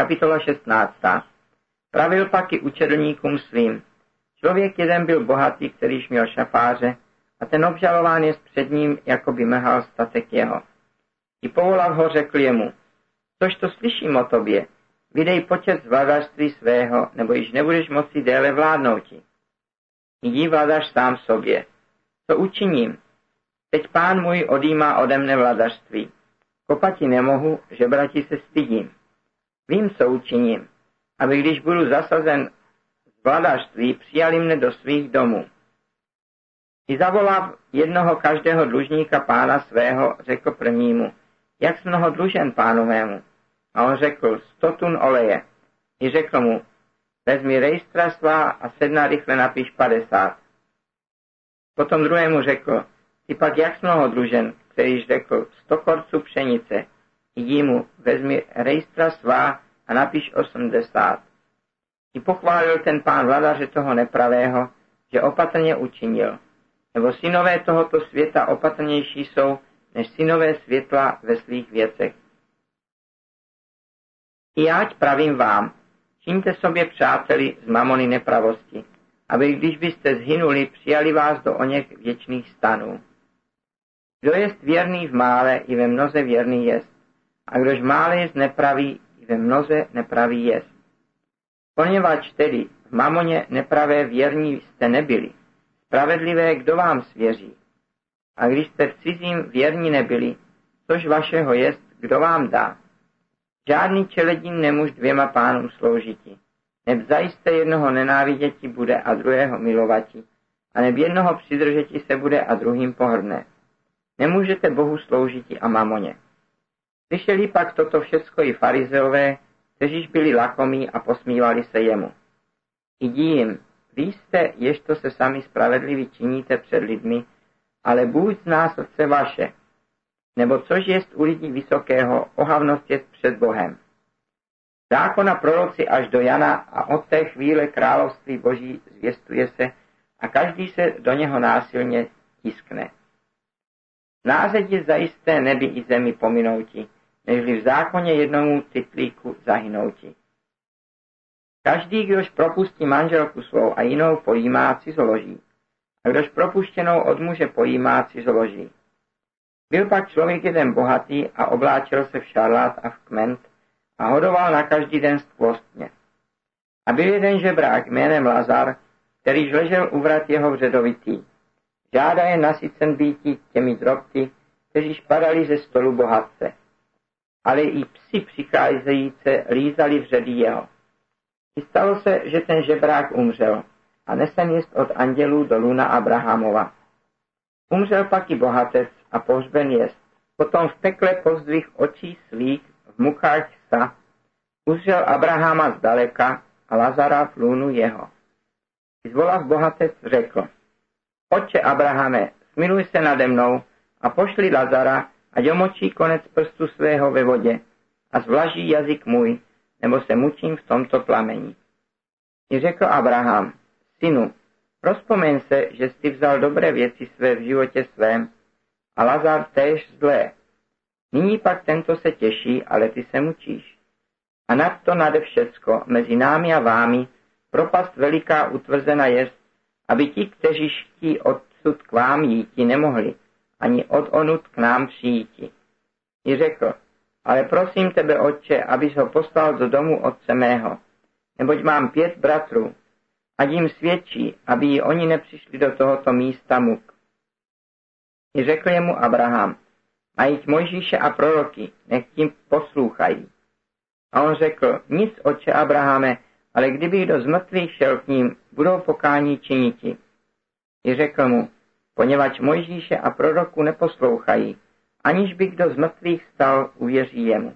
Kapitola 16. Pravil pak i učedlníkům svým. Člověk jeden byl bohatý, kterýž měl šafáře, a ten obžalován je před ním, jako by mehal statek jeho. I povolav ho řekl jemu, což to slyším o tobě, vydej počet z vladařství svého, nebo již nebudeš moci déle vládnouti. Jdi vladař sám sobě. Co učiním? Teď pán můj odjímá ode mne vladařství. Kopati nemohu, že brati se stydím. Vím, co učiním, aby když budu zasazen z vladařství, přijali mne do svých domů. I zavolav jednoho každého dlužníka pána svého, řekl prvnímu, jak mnoho dlužen pánovému. A on řekl, sto tun oleje. I řekl mu, vezmi rejstra svá a sedna rychle napíš padesát. Potom druhému řekl, ty pak jak mnoho družen, kterýž řekl, sto korců pšenice. Jdi mu, vezmi rejstra svá a napíš osmdesát. I pochválil ten pán vladaře toho nepravého, že opatrně učinil, nebo synové tohoto světa opatrnější jsou, než synové světla ve svých věcech. I jáť pravím vám, čiňte sobě přáteli z mamony nepravosti, aby když byste zhynuli, přijali vás do oněch věčných stanů. Kdo jest věrný v mále, i ve mnoze věrný jest. A kdož mále jest nepravý, i ve mnoze nepravý jest. Poněvadž tedy v mamoně nepravé věrní jste nebyli, spravedlivé kdo vám svěří. A když jste v cizím věrní nebyli, což vašeho jest, kdo vám dá. Žádný čeledín nemůž dvěma pánům sloužiti. Neb zajisté jednoho nenáviděti bude a druhého milovati, a neb jednoho přidržeti se bude a druhým pohrdne. Nemůžete Bohu sloužiti a mamoně. Slyšeli pak toto všecko i farizeové, kteříž byli lakomí a posmívali se jemu. Jdi jim, vy jste, ježto se sami spravedliví činíte před lidmi, ale Bůh zná srdce vaše, nebo což jest u lidí vysokého, ohavnost jest před Bohem. Zákona proroci až do Jana a od té chvíle království boží zvěstuje se a každý se do něho násilně tiskne. Nářadě zajisté nebi i zemi pominouti, nežli v zákoně jednomu titlíku zahynouti. Každý, kdož propustí manželku svou a jinou pojímá, cizoloží. A kdož propuštěnou od muže pojímá, cizoloží. Byl pak člověk jeden bohatý a obláčel se v šarlát a v kment a hodoval na každý den skvostně. A byl jeden žebrák jménem Lazar, kterýž ležel u vrat jeho vředovitý. Žádá je nasycen býtí těmi drobky, kteří padali ze stolu bohatce. Ale i psi přicházejíce lízali vředy jeho. I stalo se, že ten žebrák umřel a nesen jest od andělů do luna Abrahamova. Umřel pak i bohatec a pohřben jest. Potom v pekle pozdvih očí svých v mukách sa, uzřel Abrahama zdaleka a Lazara v lůnu jeho. Zvolal bohatec řekl, Otče Abrahame, smiluj se nade mnou a pošli Lazara, ať omočí konec prstu svého ve vodě a zvlaží jazyk můj, nebo se mučím v tomto plamení. I řekl Abraham, synu, rozpomeň se, že jsi vzal dobré věci své v životě svém a Lazar též zlé. Nyní pak tento se těší, ale ty se mučíš. A nad to nade všecko, mezi námi a vámi, propast veliká utvrzena jest, aby ti, kteří ští odsud k vám jíti nemohli, ani od onut k nám přijíti. I řekl, ale prosím tebe, otče, abys ho poslal do domu otce mého, neboť mám pět bratrů, a jim svědčí, aby i oni nepřišli do tohoto místa muk. I řekl jemu Abraham, mají Mojžíše a proroky, nech tím poslouchají. A on řekl, nic, oče Abrahame, ale kdyby kdo z mrtvých šel k ním, budou pokání činiti. I řekl mu, poněvadž Mojžíše a proroku neposlouchají, aniž by kdo z mrtvých stal, uvěří jemu.